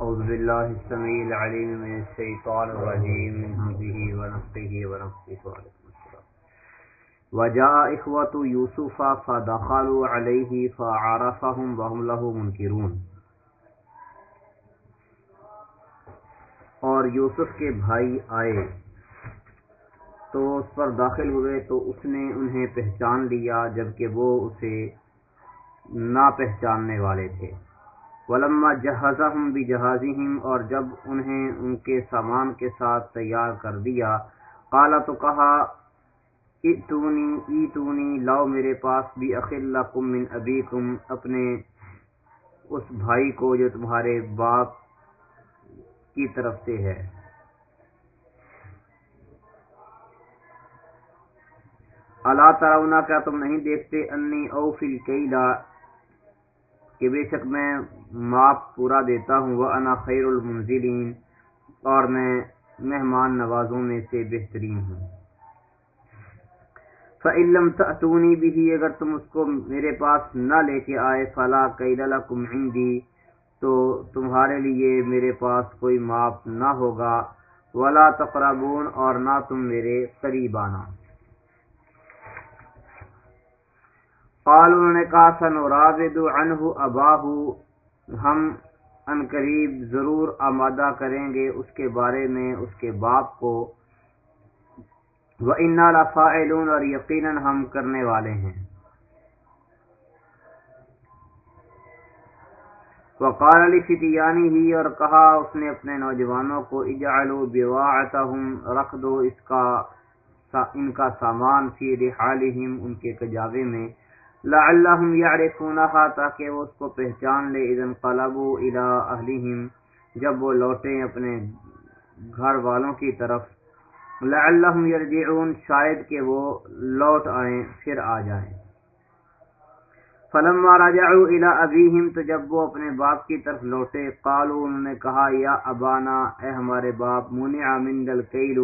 أعوذ بالله السميع العليم من الشيطان الرجيم، من همزه ونفخه ونفخه وعليكم السلام. وجاء إخوة يوسف فدخلوا عليه فعرفهم وهم له منكرون. اور یوسف کے بھائی آئے، تو اس پر داخل ہوئے، تو اس نے انہیں پہچان لیا، جبکہ وہ اسے نہ پہچاننے والے تھے۔ ولما جہازہم بجہازہم اور جب انہیں ان کے سامان کے ساتھ تیار کر دیا قالا تو کہا اتونی ایتونی لاؤ میرے پاس بھی اخلکم من ابیکم، اپنے اس بھائی کو جو تمہارے باپ کی طرف سے ہے۔ اللہ ترونا کیا تم نہیں دیکھتے، انی او فی الکیلا کہ بے شک میں ماپ پورا دیتا ہوں وہ انا خیر المنزلین اور میں مہمان نوازوں میں سے بہترین ہوں۔ فعلم تونی بھی اگر تم اس کو میرے پاس نہ لے کے آئے، فلا کم عندی تو تمہارے لیے میرے پاس کوئی ماپ نہ ہوگا۔ ولا تقربون، اور نہ تم میرے قریب آنا۔ قال انہوں نے کہا سنرابد عنہ اباہو. ہم ان قریب ضرور آمادہ کریں گے اس کے بارے میں، اس کے باپ کو۔ وہ انا لفاعلون اور یقیناً ہم کرنے والے ہیں۔ وقال علی فتیانی ہی اور کہا اس نے اپنے نوجوانوں کو، اجعلوا بواعتهم رکھ دو اس کا ان کا سامان فی رحالہم، ان کے کجاوے میں لعلهم يعرفونها تاکہ وہ اس کو پہچان لے اذن قلبوا الى اهلهم جب وہ لوٹیں اپنے گھر والوں کی طرف۔ لعلهم يرجعون شاید کہ وہ لوٹ آئیں، پھر آ جائیں۔ فلما رجعوا الى ابيهم تو جب وہ اپنے باپ کی طرف لوٹے، قالوا، انہوں نے کہا، یا ابانا، اے ہمارے باپ، منع من الكيل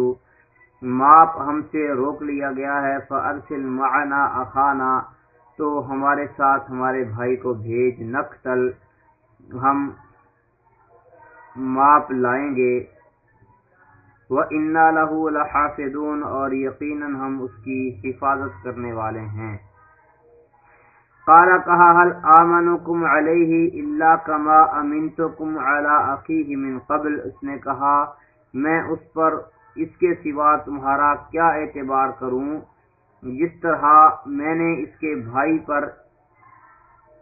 ماپ ہم سے روک لیا گیا ہے، فارسل معنا اخانا۔ تو ہمارے ساتھ ہمارے بھائی کو بھیج نقتل، ہم ماپ لائیں گے۔ وہ انا لہو الحافظون اور یقیناً ہم اس کی حفاظت کرنے والے ہیں۔ کالا کہا حل آمن کم علیہ اللہ کما امین تو کم من قبل؟ اس نے کہا، میں اس پر اس کے سوا تمہارا کیا اعتبار کروں؟ جس طرح میں نے اس کے بھائی پر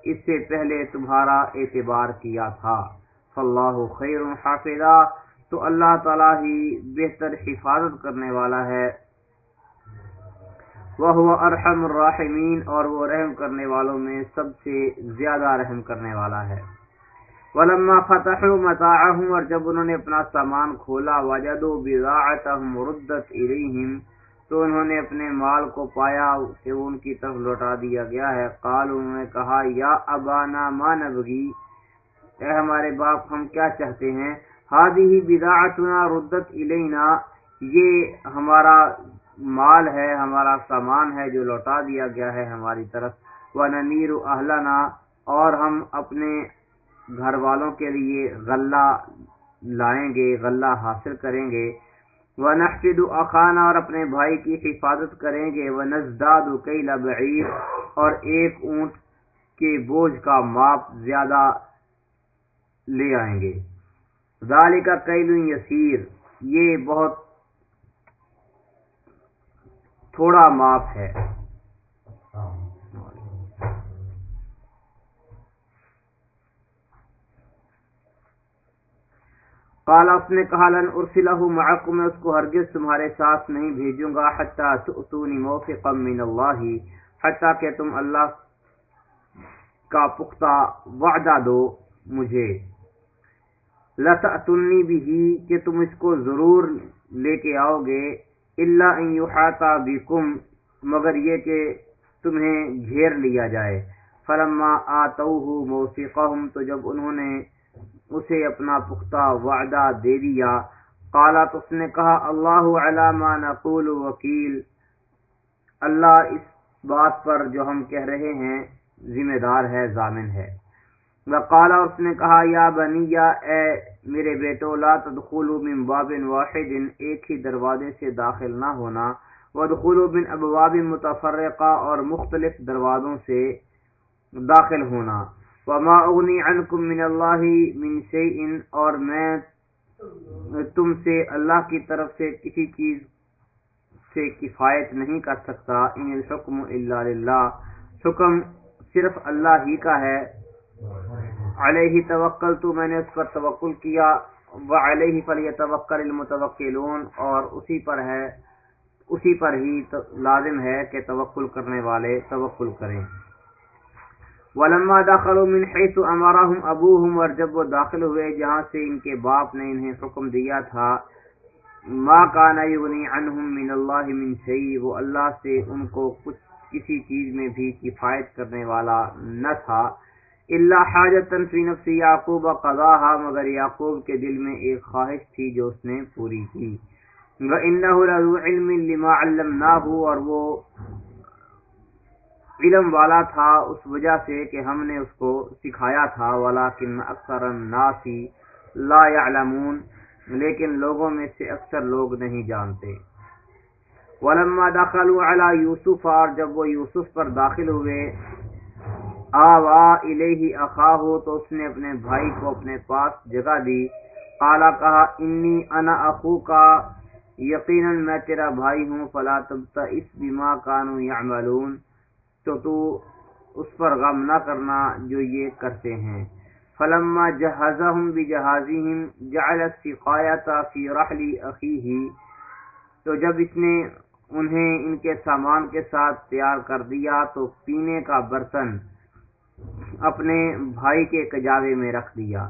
اس سے پہلے تمہارا اعتبار کیا تھا، فاللہ خیر حافظہ۔ تو اللہ تعالی ہی بہتر حفاظت کرنے والا ہے۔ وہ ارحم الراحمین، اور وہ رحم کرنے والوں میں سب سے زیادہ رحم کرنے والا ہے۔ ولما فتحوا متاعهم اور جب انہوں نے اپنا سامان کھولا، وجدوا بضاعتهم ردت الیہم۔ تو انہوں نے اپنے مال کو پایا کہ ان کی طرف لوٹا دیا گیا ہے۔ قال انہوں نے کہا، یا ابانا ما نبغی؟ اے ہمارے باپ، ہم کیا چاہتے ہیں؟ ہادی ہی بداعتنا ردت الینا، یہ ہمارا مال ہے، ہمارا سامان ہے جو لوٹا دیا گیا ہے ہماری طرف۔ ونمیر اہلنا اور ہم اپنے گھر والوں کے لیے غلہ لائیں گے، غلہ حاصل کریں گے۔ وہ اخانا اور اپنے بھائی کی حفاظت کریں گے وہ کیل بعیر، اور ایک اونٹ کے بوجھ کا ماپ زیادہ لے آئیں گے۔ ذالک کا یسیر، یہ بہت تھوڑا ماپ ہے۔ قال، اس نے کہا، لن ارسلہ معکم، میں اس کو ہرگز تمہارے ساتھ نہیں بھیجوں گا، حتی تؤتونی موفقا من اللہ، حتی کہ تم اللہ کا پختہ وعدہ دو مجھے۔ لتأتنی بھی کہ تم اس کو ضرور لے کے آؤ گے، الا ان یحاطا بکم، مگر یہ کہ تمہیں گھیر لیا جائے۔ فلما آتوہ موفقہم، تو جب انہوں نے اسے اپنا پختہ وعدہ دے دیا۔ قالت اس نے کہا، اللہ علامہ نقول وکیل۔ اللہ اس بات پر جو ہم کہہ رہے ہیں، ذمہ دار ہے، ضامن ہے۔ وقالا اس نے کہا، یا بنی یا اے میرے بیٹو، لا تدخلوا من باب واحد، ایک ہی دروازے سے داخل نہ ہونا۔ ودخلوا من ابواب متفرقہ، اور مختلف دروازوں سے داخل ہونا۔ وما اغنی عنکم من اللہ من شیء اور میں تم سے اللہ کی طرف سے کسی چیز سے کفایت نہیں کر سکتا۔ ان الحکم الا للہ حکم صرف اللہ ہی کا ہے۔ علیہ توکل تو میں نے اس پر توکل کیا۔ وعلیہ فلیتوکل المتوکلون۔ اور اسی پر ہے، اسی پر ہی لازم ہے کہ توکل کرنے والے توکل کریں۔ ولما داخلوا من حيث امرهم ابوهم اور جب وہ داخل ہوئے، جہاں سے ان کے باپ نے انہیں حکم دیا تھا، ما كان يغني عنهم من الله من شيء وہ اللہ سے ان کو کچھ کسی چیز میں بھی کفایت کرنے والا نہ تھا۔ الا حاجتا في نفس يعقوب قضاها، مگر یعقوب کے دل میں ایک خواہش تھی جو اس نے پوری کی۔ وانه لذو علم لما علمناه اور وہ علم والا تھا، اس وجہ سے کہ ہم نے اس کو سکھایا تھا، ولیکن اکثر الناس لا يعلمون لیکن لوگوں میں سے اکثر لوگ نہیں جانتے۔ ولما دخلوا على یوسف، اور جب وہ یوسف پر داخل ہوئے آوا الیہ اخاہ، تو اس نے اپنے بھائی کو اپنے پاس جگہ دی۔ قالا کہا، انی انا اخو کا یقینا میں تیرا بھائی ہوں، فلا تبتئس بما كانوا يعملون تو تو اس پر غم نہ کرنا جو یہ کرتے ہیں۔ فلما جہزہم بجہازہم، جعل السقایت فی رحل اخیہ۔ تو جب اس نے انہیں ان کے سامان کے ساتھ تیار کر دیا، تو پینے کا برتن اپنے بھائی کے کجاوے میں رکھ دیا۔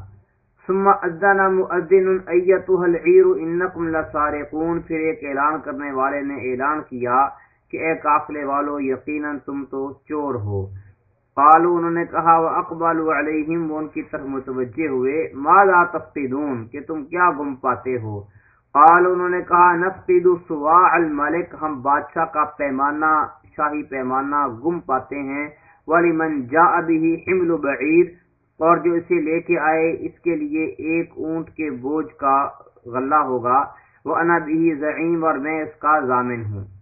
ثم اذن مؤذن ایتها العیر، انکم لسارقون۔ پھر ایک اعلان کرنے والے نے اعلان کیا کہ اے قافلے والو، یقیناً تم تو چور ہو۔ قالو، انہوں نے کہا وہ اقبال علیہم وہ ان کی طرف متوجہ ہوئے۔ ماذا تفقدون، کہ تم کیا گم پاتے ہو؟ قالو، انہوں نے کہا، نفقد سواع الملک ہم بادشاہ کا پیمانہ، شاہی پیمانہ گم پاتے ہیں۔ ولمن جاء به حمل بعیر اور جو اسے لے کے آئے، اس کے لیے ایک اونٹ کے بوجھ کا غلہ ہوگا۔ وہ انا بھی اور میں اس کا ضامن ہوں۔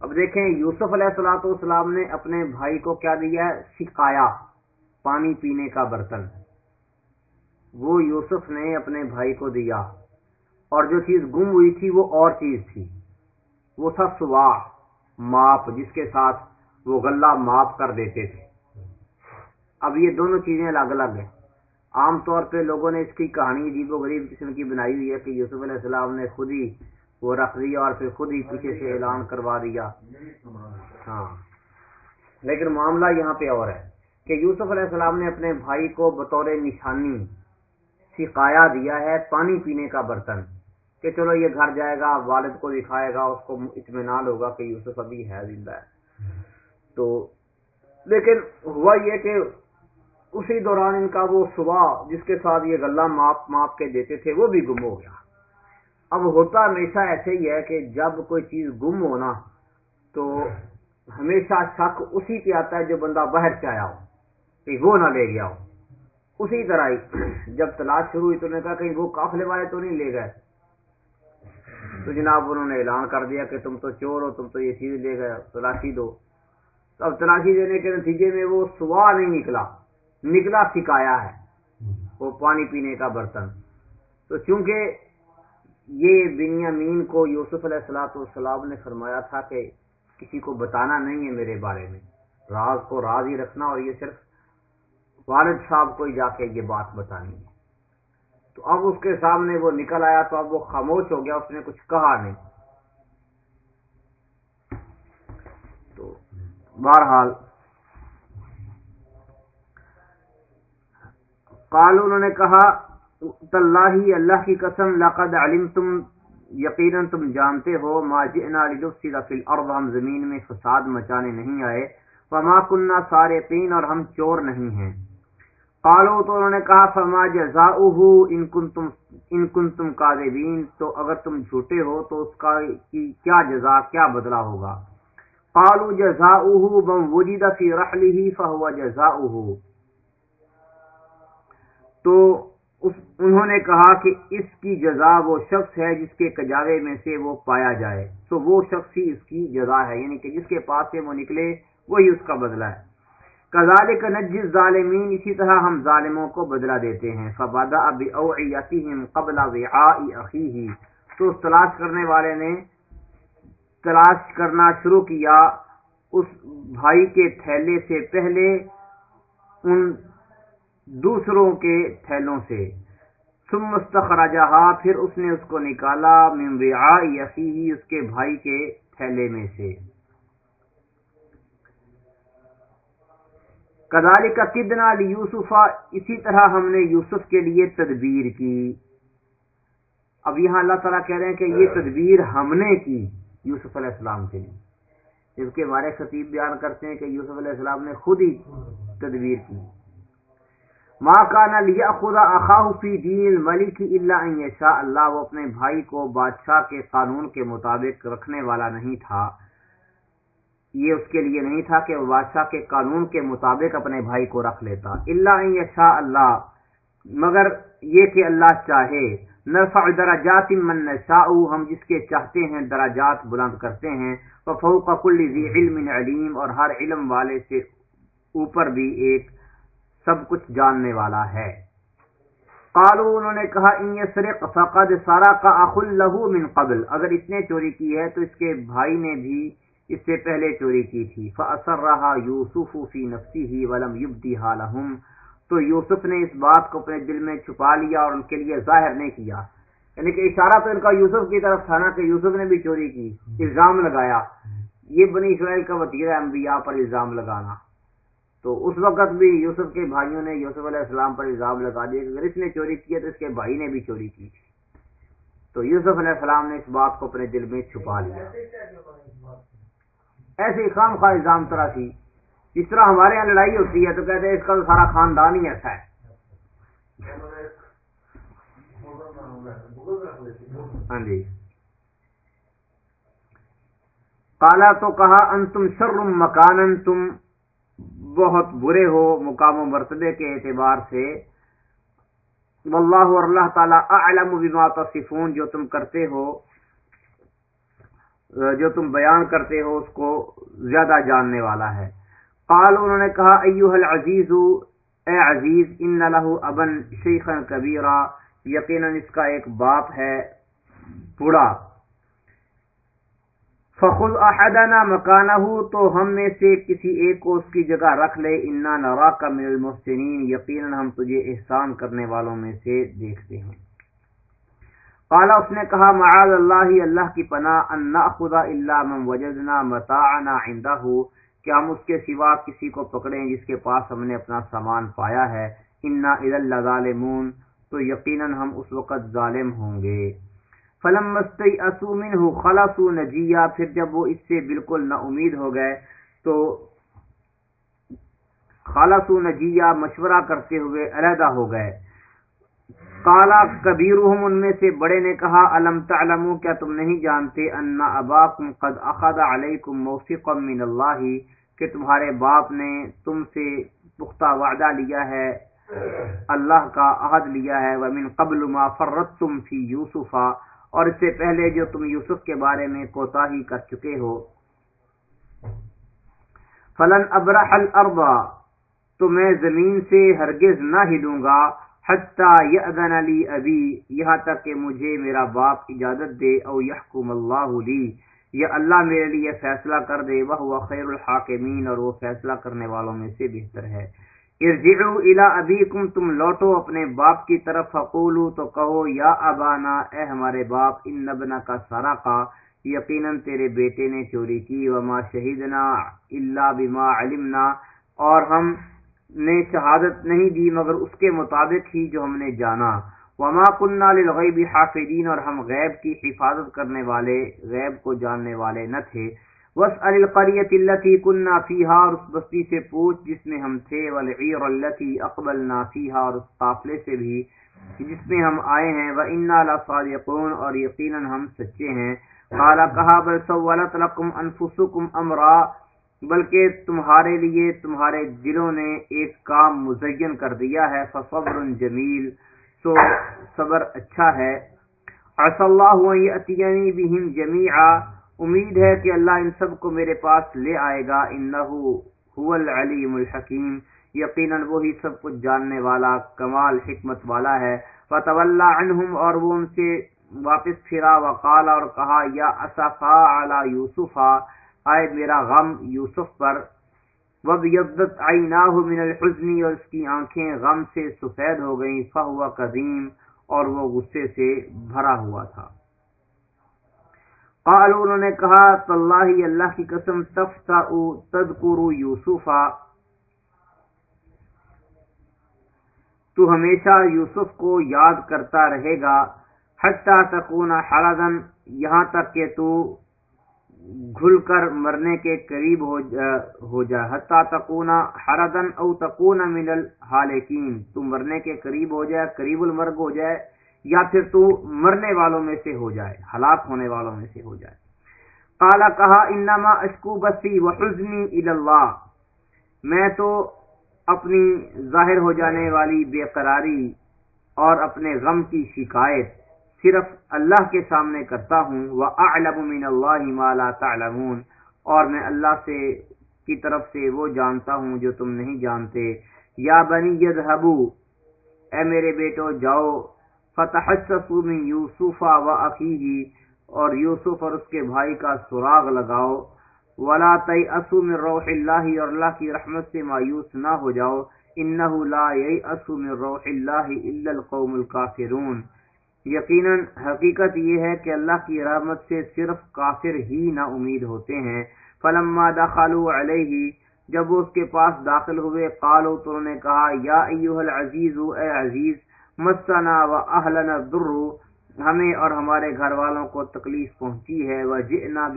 اب دیکھیں، یوسف علیہ السلاۃ والسلام نے اپنے بھائی کو کیا دیا؟ ہے سکایا پانی پینے کا برتن۔ وہ یوسف نے اپنے بھائی کو دیا۔ اور جو چیز گم ہوئی تھی، وہ اور چیز تھی۔ وہ تھا سوا ماپ، جس کے ساتھ وہ غلہ ماپ کر دیتے تھے۔ اب یہ دونوں چیزیں الگ الگ ہیں۔ عام طور پہ لوگوں نے اس کی کہانی عجیب و غریب قسم کی بنائی ہوئی ہے کہ یوسف علیہ السلام نے خود ہی وہ رکھ دیا اور پھر خود ہی پیچھے سے اعلان کروا دیا۔ ہاں۔ لیکن معاملہ یہاں پہ اور ہے کہ یوسف علیہ السلام نے اپنے بھائی کو بطور نشانی سکھایا دیا ہے پانی پینے کا برتن کہ چلو یہ گھر جائے گا، والد کو دکھائے گا، اس کو اطمینان ہوگا کہ یوسف ابھی ہے، زندہ ہے۔ تو لیکن ہوا یہ کہ اسی دوران ان کا وہ صبح جس کے ساتھ یہ غلہ ماپ ماپ کے دیتے تھے، وہ بھی گم ہو گیا۔ اب ہوتا ہمیشہ ایسے ہی ہے کہ جب کوئی چیز گم ہونا تو ہمیشہ شک اسی پہ آتا ہے جو بندہ باہر سے آیا ہو کہ وہ نہ لے گیا ہو۔ اسی طرح ہی جب تلاش شروع ہوئی تو نے کہا کہیں وہ قافلے والے تو نہیں لے گئے۔ تو جناب انہوں نے اعلان کر دیا کہ تم تو چور ہو، تم تو یہ چیز لے گئے، تلاشی دو۔ تو اب تلاشی دینے کے نتیجے میں وہ سوا نہیں نکلا نکلا سکھایا ہے۔ وہ پانی پینے کا برتن۔ تو چونکہ یہ بنیامین کو یوسف علیہ السلاۃ والسلام نے فرمایا تھا کہ کسی کو بتانا نہیں ہے میرے بارے میں۔ راز کو راز ہی رکھنا اور یہ صرف والد صاحب کو ہی جا کے یہ بات بتانی ہے۔ تو اب اس کے سامنے وہ نکل آیا تو اب وہ خاموش ہو گیا، اس نے کچھ کہا نہیں۔ تو بہرحال کال انہوں نے کہا تاللہ اللہ کی قسم، لقد علمتم، یقینا تم جانتے ہو، ما جئنا لنفسد فی الارض، ہم زمین میں فساد مچانے نہیں آئے وما کننا سارقین اور ہم چور نہیں ہیں۔ قالو تو انہوں نے کہا، فما جزاؤہ ان کنتم ان کنتم کاذبین، تو اگر تم جھوٹے ہو، تو اس کا کی کیا جزا، کیا بدلہ ہوگا؟ قالو جزاؤہ من وجد فی رحلہ فهو جزاؤہ تو اس انہوں نے کہا کہ اس کی جزا وہ شخص ہے جس کے کجاوے میں سے وہ پایا جائے۔ تو وہ شخص ہی اس کی جزا ہے یعنی کہ جس کے پاس سے وہ نکلے، وہی اس کا بدلہ ہے۔ کزال کا نجز ظالمین اسی طرح ہم ظالموں کو بدلہ دیتے ہیں۔ فبادا اب قبل ہی تو تلاش کرنے والے نے تلاش کرنا شروع کیا۔ اس بھائی کے تھیلے سے پہلے ان دوسروں کے تھیلوں سے۔ ثم مستخرجہا پھر اس نے اس کو نکالا من وعاء اخیہ، اس کے بھائی کے تھیلے میں سے۔ کدالی کا کدنا یوسفا اسی طرح ہم نے یوسف کے لیے تدبیر کی۔ اب یہاں اللہ تعالیٰ کہہ رہے ہیں کہ یہ تدبیر ہم نے کی یوسف علیہ السلام کے لیے۔ جبکہ ہمارے خطیب بیان کرتے ہیں کہ یوسف علیہ السلام نے خود ہی تدبیر کی۔ ماں کا نہ لیا خدا اخافی دین ملک اللہ شاہ اللہ وہ اپنے بھائی کو بادشاہ کے قانون کے مطابق رکھنے والا نہیں تھا۔ یہ اس کے لیے نہیں تھا کہ وہ بادشاہ کے قانون کے مطابق اپنے بھائی کو رکھ لیتا۔ اللہ شاہ اللہ۔ مگر یہ کہ اللہ چاہے۔ نرفع درجات من نشاء۔ ہم جس کے چاہتے ہیں دراجات بلند کرتے ہیں۔ وفوق کل ذی علم علیم۔ اور ہر علم والے سے اوپر بھی ایک سب کچھ جاننے والا ہے۔ قالو انہوں نے کہا، ان یسرق، فقد سارا کا اخل لہو من قبل۔ اگر اس نے چوری کی ہے تو اس کے بھائی نے بھی اس سے پہلے چوری کی تھی۔ فاثر رہا یوسف فی نفسی ہی ولم یبدی حالہم تو یوسف نے اس بات کو اپنے دل میں چھپا لیا اور ان کے لیے ظاہر نہیں کیا۔ یعنی کہ اشارہ تو ان کا یوسف کی طرف تھا نا کہ یوسف نے بھی چوری کی، الزام لگایا۔ یہ بنی اسرائیل کا وطیرہ انبیاء پر الزام لگانا۔ تو اس وقت بھی یوسف کے بھائیوں نے یوسف علیہ السلام پر الزام لگا دیا کہ اگر اس نے چوری کی ہے تو اس کے بھائی نے بھی چوری کی۔ تو یوسف علیہ السلام نے اس بات کو اپنے دل میں چھپا لیا۔ ایسے خام خواہ الزام طرح تھی۔ جس طرح ہمارے یہاں لڑائی ہوتی ہے تو کہتے ہیں اس کا تو سارا خاندان ہی ایسا ہے۔ ہاں جی۔ کالا تو کہا ان تم شرم مکان تم۔ بہت برے ہو مقام و مرتبے کے اعتبار سے۔ واللہ اور اللہ تعالی اعلم بما تصفون، جو تم کرتے ہو، جو تم بیان کرتے ہو، اس کو زیادہ جاننے والا ہے۔ قال، انہوں نے کہا، ایوہ العزیز، اے عزیز، ان له ابن شیخا کبیرا یقینا اس کا ایک باپ ہے بڑا فخذ احدنا مکانہ تو ہم میں سے کسی ایک کو اس کی جگہ رکھ لے، انا نراک من المحسنین، یقینا ہم تجھے احسان کرنے والوں میں سے دیکھتے ہیں۔ قال، اس نے کہا، معاذ اللہ اللہ کی پناہ، ان ناخذ الا من وجدنا متاعنا عنده کہ ہم اس کے سوا کسی کو پکڑیں جس کے پاس ہم نے اپنا سامان پایا ہے؟ انا اذا لظالمون، تو یقینا ہم اس وقت ظالم ہوں گے۔ فلم مستی اسومن ہو خلاصو نجیا پھر جب وہ اس سے بالکل نا امید ہو گئے تو خالصو نجیا مشورہ کرتے ہوئے علیحدہ ہو گئے۔ کالا کبیر ان میں سے بڑے نے کہا علم تعلم کیا تم نہیں جانتے؟ انا اباکم قد اخذ علیکم موفق من اللہ کہ تمہارے باپ نے تم سے پختہ وعدہ لیا ہے، اللہ کا عہد لیا ہے۔ ومن قبل ما فرتم فی یوسفا اور اس سے پہلے جو تم یوسف کے بارے میں کوتا ہی کر چکے ہو۔ فلن ابرح الارض تو میں زمین سے ہرگز نہ ہلوں گا۔ حتی یأذن لی ابی یہاں تک کہ مجھے میرا باپ اجازت دے۔ او یحکم اللہ لی یا اللہ میرے لیے فیصلہ کر دے۔ وہ خیر الحاکمین اور وہ فیصلہ کرنے والوں میں سے بہتر ہے۔ ارجعوا الى ابیکم، تم لوٹو اپنے باپ کی طرف، فقولو تو کہو، یا ابانا، اے ہمارے باپ، ان نبنا کا سارا کا یقیناً تیرے بیٹے نے چوری کی، وما شہیدنا الا بما علمنا، اور ہم نے شہادت نہیں دی مگر اس کے مطابق ہی جو ہم نے جانا۔ وما کننا للغیب حافظین، اور ہم غیب کی حفاظت کرنے والے، غیب کو جاننے والے نہ تھے۔ وسأل القرية التي كنا فيها اور اس بستی سے پوچھ، جس میں ہم تھے والعیر التي اقبلنا فيها اور اس قافلے سے بھی جس میں ہم آئے ہیں، وإنا لصادقون اور یقینا ہم سچے ہیں۔ قال کہا بل سولت لكم انفسكم امرا بلکہ تمہارے لیے تمہارے دلوں نے ایک کام مزین کر دیا ہے، فصبر جمیل تو صبر اچھا ہے۔ عص اللہ یأتینی بہم جمیعا امید ہے کہ اللہ ان سب کو میرے پاس لے آئے گا۔ انہو هو العلیم الحکیم۔ یقیناً وہی سب کچھ جاننے والا، کمال، حکمت والا ہے۔ فتولا عنہم اور وہ ان سے واپس پھرا۔ وقال اور کہا، یا اسفا علی یوسفا آئے میرا غم یوسف پر۔ وبیضت عیناہ من الحزن، اور اس کی آنکھیں غم سے سفید ہو گئیں۔ فہو قدیم، اور وہ غصے سے بھرا ہوا تھا۔ قالوا انہوں نے کہا، تاللہ اللہ کی قسم تفتع تذکر یوسفا۔ تو ہمیشہ یوسف کو یاد کرتا رہے گا۔ حتی تکون حردن یہاں تک کہ تو گھل کر مرنے کے قریب ہو جائے حتی تکون حردن او تکون من الحالکین۔ تو مرنے کے قریب ہو جائے قریب المرگ ہو جائے۔ یا پھر تو مرنے والوں میں سے ہو جائے، ہلاک ہونے والوں میں سے ہو جائے۔ قالا، کہا، انما اشکو بسی وحزنی اللہ میں تو اپنی ظاہر ہو جانے والی بے قراری اور اپنے غم کی شکایت صرف اللہ کے سامنے کرتا ہوں وہ اعلم من اللہ مالا تعلمون۔ اور میں اللہ سے، کی طرف سے وہ جانتا ہوں جو تم نہیں جانتے۔ یا بنی یذهبو اے میرے بیٹو، جاؤ فتحسسوا من یوسف و اخیہ اور یوسف اور اس کے بھائی کا سراغ لگاؤ۔ ولا تیأسوا من روح اللہ اور اللہ کی رحمت سے مایوس نہ ہو جاؤ۔ انه لا ییأس من روح اللہ الا القوم الکافرون یقیناً حقیقت یہ ہے کہ اللہ کی رحمت سے صرف کافر ہی نا امید ہوتے ہیں۔ فلما دخلوا علیہ جب وہ اس کے پاس داخل ہوئے قالو تو انہوں نے کہا، یا ایوہ العزیز اے عزیز مسنا و اہلنا الضر، ہمیں اور ہمارے گھر والوں کو تکلیف پہنچی ہے۔ وجئنا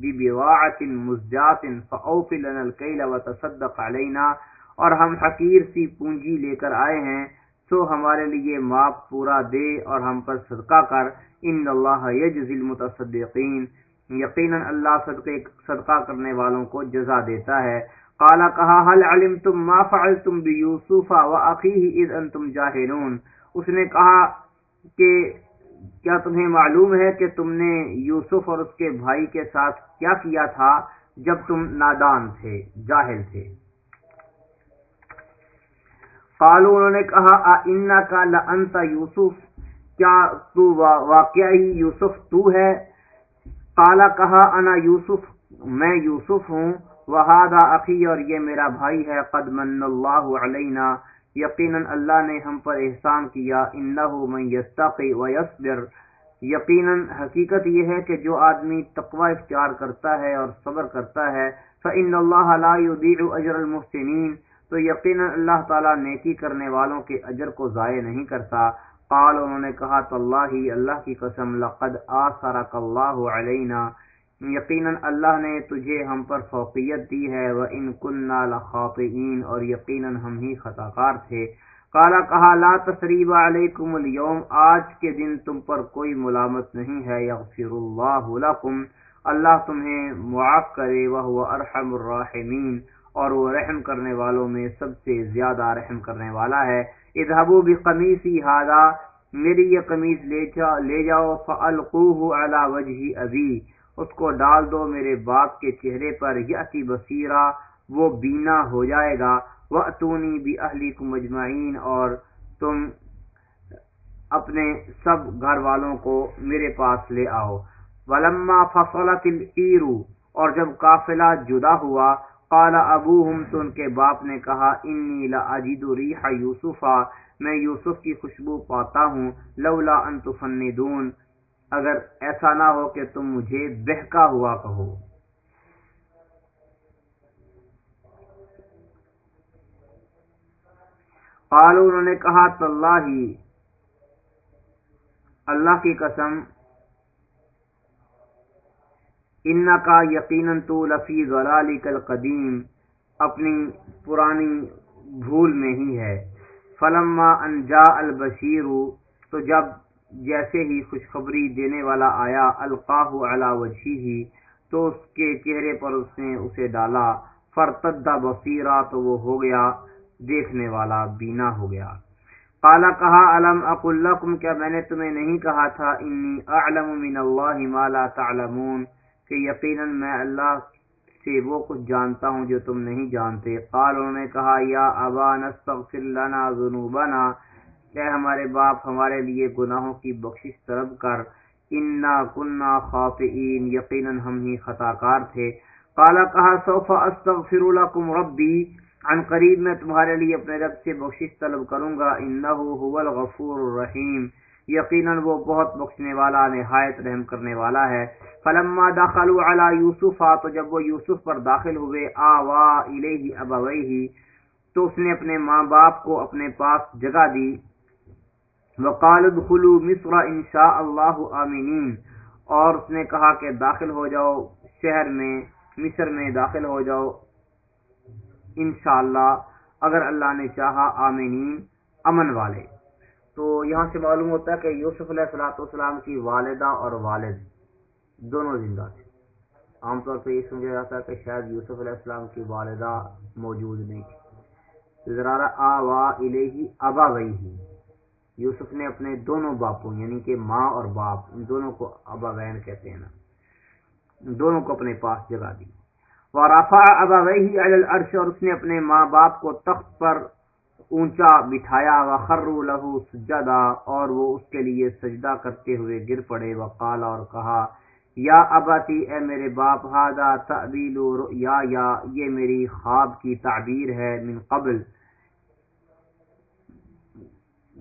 ببواعت مزجات فاوف لنا الکیل وتصدق علینا اور ہم حقیر سی پونجی لے کر آئے ہیں، سو ہمارے لیے ماپ پورا دے اور ہم پر صدقہ کر۔ ان اللہ یجزی المتصدقین یقینا اللہ صدقے، صدقہ کرنے والوں کو جزا دیتا ہے۔ قال، کہا هل علمتم ما فعلتم بيوسف واخيه اذ انتم جاهلون۔ اس نے کہا کہ کیا تمہیں معلوم ہے کہ تم نے یوسف اور اس کے بھائی کے ساتھ کیا کیا تھا جب تم نادان تھے، جاہل تھے؟ قالو انہوں نے کہا ان کا لانت یوسف، کیا تو واقعہ ہی یوسف تو ہے؟ قالا، کہا، انا یوسف، میں یوسف ہوں، وہادا عقی اور یہ میرا بھائی ہے، قد من اللہ علینا یقینا اللہ نے ہم پر احسان کیا، انہو من یستقی ویصبر یقینا حقیقت یہ ہے کہ جو آدمی تقوی اختیار کرتا ہے اور صبر کرتا ہے، فإن اللہ لا يضيع اجر المحسنین تو یقینا اللہ تعالیٰ نیکی کرنے والوں کے اجر کو ضائع نہیں کرتا۔ قال انہوں نے کہا تو اللہ اللہ کی قسم، لقد آثرک اللہ علینا یقینا اللہ نے تجھے ہم پر فوقیت دی ہے وہ ان کننا لخاطئین اور یقینا ہم ہی خطا کار تھے۔ قالا، کہا، لا تسریب علیکم اليوم، آج کے دن تم پر کوئی ملامت نہیں ہے، یغفر اللہ لکم۔ اللہ تمہیں معاف کرے وہ ارحم الراحمین۔ اور وہ رحم کرنے والوں میں سب سے زیادہ رحم کرنے والا ہے۔ اذهبوا بقميصي هذا، میری یہ قمیض لے جاؤ لے جاؤ فالقوه على وجه ابي اس کو ڈال دو میرے باپ کے چہرے پر یاتی بصیرا، وہ بینا ہو جائے گا۔ واتونی باهلكم اجمعين اور تم اپنے سب گھر والوں کو میرے پاس لے آؤ۔ ولما فصلت العير اور جب قافلہ جدا ہوا، قال ابوہم، تو ان کے باپ نے کہا، انی لاجد ریح یوسفا، میں یوسف کی خوشبو پاتا ہوں، لولا ان تفندون۔ اگر ایسا نہ ہو کہ تم مجھے بہکا ہوا کہو۔ قالوا، انہوں نے کہا، تاللہ، اللہ کی قسم ان کا یقیناً تو لفی ضلالی کل قدیم اپنی پرانی بھول میں ہی ہے۔ فلما انجا البشیر، تو جب جیسے ہی خوشخبری دینے والا آیا، القاہ علی وجہی ہی تو اس کے چہرے پر اس نے اسے ڈالا۔ فرتدہ بصیرہ، تو وہ ہو گیا، دیکھنے والا بینا ہو گیا۔ کالا کہا، علم اق اللہ کیا میں نے تمہیں نہیں کہا تھا، انی اعلم من اللہ ما لا تعلمون، کہ یقیناً میں اللہ سے وہ کچھ جانتا ہوں جو تم نہیں جانتے۔ قال، انہوں نے کہا، یا ابا نستغفر لنا ذنوبنا اے ہمارے باپ، ہمارے لیے گناہوں کی بخشش طلب کر۔ انا کننا خاطئین، یقیناً ہم ہی خطا کار تھے۔ قال، کہا، سوف استغفر لکم ربی عن قریب میں تمہارے لیے اپنے رب سے بخشش طلب کروں گا۔ انہو هو الغفور الرحیم یقیناً وہ بہت بخشنے والا، نہایت رحم کرنے والا ہے۔ فلما دخلوا علی یوسف تو جب وہ یوسف پر داخل ہوئے آوا الیہ ابویہ تو اس نے اپنے ماں باپ کو اپنے پاس جگہ دی۔ وقال ادخلوا مصر انشاء اللہ آمینین اور اس نے کہا کہ داخل ہو جاؤ، شہر میں، مصر میں داخل ہو جاؤ۔ انشاءاللہ، اگر اللہ نے چاہا آمینین امن والے۔ تو یہاں سے معلوم ہوتا ہے کہ یوسف علیہ السلاۃ والسلام کی والدہ اور والد دونوں زندہ تھے۔ عام طور پہ یہ سمجھا جاتا ہے کہ شاید یوسف علیہ السلام کی والدہ موجود نہیں تھی۔ ذرارہ آ وا الہی ابا وئی یوسف نے اپنے دونوں باپوں یعنی کہ ماں اور باپ، ان دونوں کو ابا وین کہتے ہیں نا دونوں کو اپنے پاس جگہ دی۔ رافا ابا وئی الرش اور اس نے اپنے ماں باپ کو تخت پر اونچا بٹھایا۔ و خرو لہو سجدہ اور وہ اس کے لیے سجدہ کرتے ہوئے گر پڑے۔ وقال اور کہا، یا اباتی، اے میرے باپ ہادا تعبیل یا یا یہ میری خواب کی تعبیر ہے من قبل۔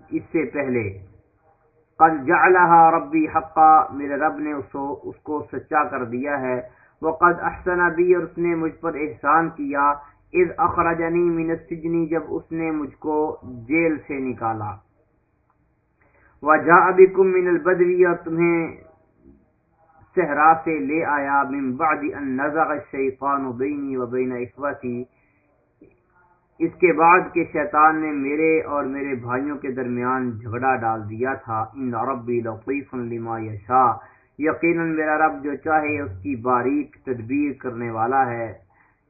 اس سے پہلے۔ قد جعلها ربی حقا، میرے رب نے اس کو سچا کر دیا ہے۔ وقد احسن بی اور اس نے مجھ پر احسان کیا۔ اذ اخرجنی من السجن، جب اس نے مجھ کو جیل سے نکالا۔ وجاء بكم من البدوی اور تمہیں صحرا سے لے آیا۔ من بعد ان نزغ الشیطان بینی و بین اخوتی اس کے بعد کہ شیطان نے میرے اور میرے بھائیوں کے درمیان جھگڑا ڈال دیا تھا۔ ان ربی لطیف لما یشاء۔ یقیناً میرا رب جو چاہے اس کی باریک تدبیر کرنے والا ہے۔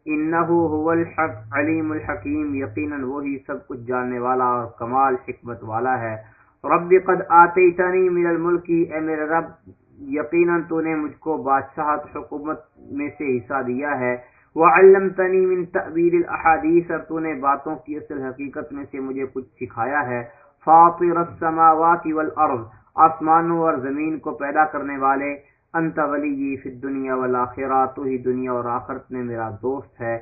انہو هو الحق علیم الحکیم۔ یقیناً وہی سب کچھ جاننے والا اور کمال حکمت والا ہے۔ رب قد آتیتنی من الملکی اے میرے رب، یقیناً تو نے مجھ کو بادشاہت حکومت میں سے حصہ دیا ہے۔ وعلمتنی من تعبیر الاحادیث اور تو نے باتوں کی اصل حقیقت میں سے مجھے کچھ سکھایا ہے۔ فاطر السماوات والارض آسمانوں اور زمین کو پیدا کرنے والے انت ولی فی الدنیا والآخرہ تو ہی دنیا اور آخرت میں میرا دوست ہے۔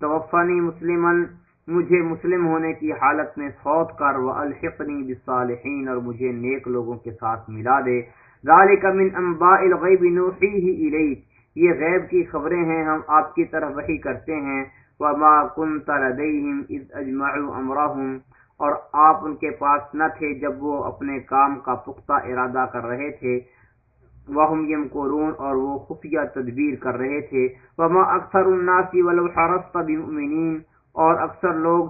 توفانی مسلمن مجھے مسلم ہونے کی حالت میں فوت کر و الحقنی بالصالحین اور مجھے نیک لوگوں کے ساتھ ملا دے۔ ذالک من انباء الغیب نوحیہ الیک یہ غیب کی خبریں ہیں، ہم آپ کی طرف وحی کرتے ہیں۔ وما كنت لديهم اذ اجمعوا امرهم اور آپ ان کے پاس نہ تھے جب وہ اپنے کام کا پختہ ارادہ کر رہے تھے۔ وہم یم اور وہ خفیہ تدبیر کر رہے تھے۔ وما اکثر الناسی ولو حرصت بمؤمنین اور اکثر لوگ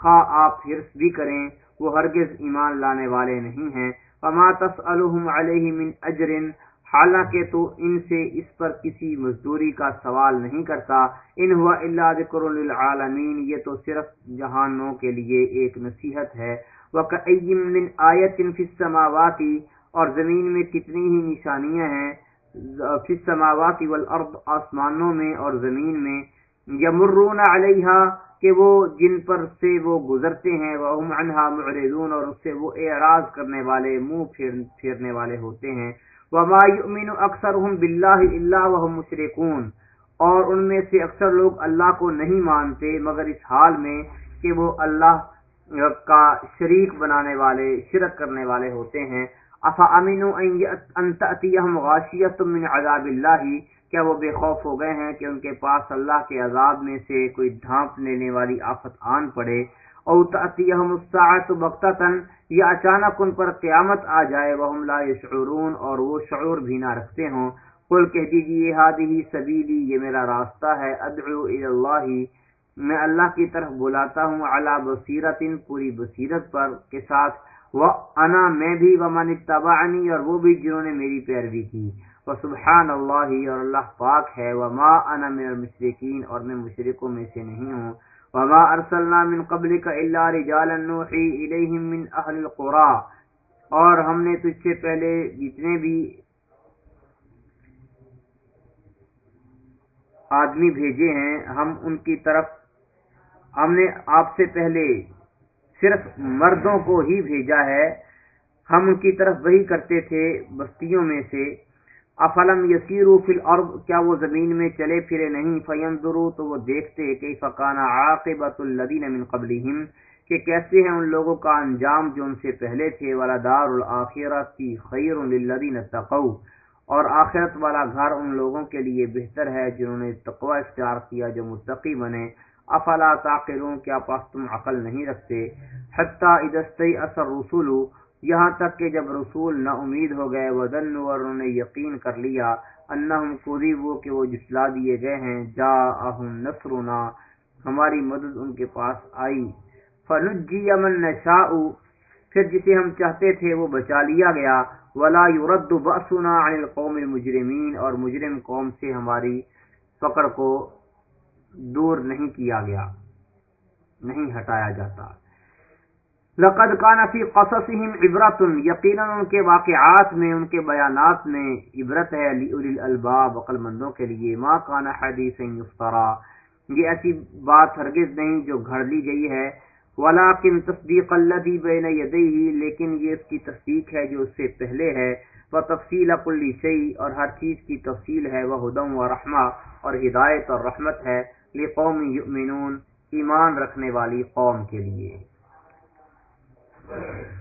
خواہ آپ حرص بھی کریں، وہ ہرگز ایمان لانے والے نہیں ہیں۔ وما تسألهم علیہ من اجر حالانکہ تو ان سے اس پر کسی مزدوری کا سوال نہیں کرتا۔ ان ہوا الا ذکر للعالمین، یہ تو صرف جہانوں کے لیے ایک نصیحت ہے۔ وَكَأَيِّم مِّنْ آیَةٍ فِي السَّمَاوَاتِ، اور زمین میں کتنی ہی نشانیاں ہیں فی السماوات والارض آسمانوں میں اور زمین میں، یمرون علیہا، کہ وہ جن پر سے وہ گزرتے ہیں، وهم عنها معرضون، اور اس سے وہ اعراض کرنے والے، منہ پھیر پھیرنے والے ہوتے ہیں۔ وما يؤمن اکثرهم بالله الا وهم مشركون اور ان میں سے اکثر لوگ اللہ کو نہیں مانتے، مگر اس حال میں کہ وہ اللہ کا شریک بنانے والے، شرک کرنے والے ہوتے ہیں۔ افا امین غاشیت من عذاب اللہ کیا وہ بے خوف ہو گئے ہیں کہ ان کے پاس اللہ کے عذاب میں سے کوئی ڈھانپ لینے والی آفت آن پڑے؟ او تأتیہم الساعت بغتتن یا اچانک ان پر قیامت آ جائے، وہم لا یشعرون، اور وہ شعور بھی نہ رکھتے ہوں۔ قل کہہ دیجیے ہادی سبیلی، یہ میرا راستہ ہے، ادعو اللہ میں اللہ کی طرف بلاتا ہوں، علی بصیرت پوری بصیرت پر کے ساتھ۔ وہ انا، میں بھی ومن تبعنی اور وہ بھی جنہوں نے میری پیروی کی۔ وہ سبحان اللہ اور اللہ پاک ہے۔ وما انا من المشرکین، اور میں مشرکوں میں سے نہیں ہوں۔ وما ارسلنا من قبلك الا رجالا نوحي اليهم من اهل القرى. اور ہم نے تجھ سے پہلے جتنے بھی آدمی بھیجے ہیں، ہم ان کی طرف، ہم نے آپ سے پہلے صرف مردوں کو ہی بھیجا ہے۔ ہم ان کی طرف وہی کرتے تھے، بستیوں میں سے۔ افلم یسیرو فی الارض، کیا وہ زمین میں چلے پھرے نہیں؟ فینظرو، تو وہ دیکھتے کہ فکانا عاقبت الذین من قبلہم، کہ کیسے ہیں ان لوگوں کا انجام جو ان سے پہلے تھے؟ والا دار الاخرت کی خیر للذین تقوا اور آخرت والا گھر ان لوگوں کے لیے بہتر ہے جنہوں نے تقوی اختیار کیا جو متقی بنے۔ افلا تعقلون کیا پاس تم عقل نہیں رکھتے؟ حتی ادستی اثر رسولو یہاں تک کہ جب رسول نہ امید ہو گئے ودن اور انہوں نے یقین کر لیا، انہم قریبو کہ وہ جسلا دیے گئے ہیں جا اہم نصرنا، ہماری مدد ان کے پاس آئی۔ فنجی من نشاء، پھر جسے ہم چاہتے تھے وہ بچا لیا گیا۔ ولا يرد بأسنا عن القوم المجرمین، اور مجرم قوم سے ہماری پکڑ کو دور نہیں کیا گیا، نہیں ہٹایا جاتا۔ لقد کان فی قصصهم عبرت یقینا ان کے واقعات میں، ان کے بیانات میں عبرت ہے لاولی الالباب عقل مندوں کے لیے، ما کان حدیث یفترا یہ ایسی بات ہرگز نہیں جو گھڑ لی گئی ہے ولکن تصدیق الذی بین یدیہ، لیکن یہ اس کی تصدیق ہے جو اس سے پہلے ہے وہ تفصیل کل شیء، اور ہر چیز کی تفصیل ہے وہ ہدم و رحمہ اور ہدایت اور رحمت ہے، لقوم یؤمنون، ایمان رکھنے والی قوم کے لیے۔ ہاں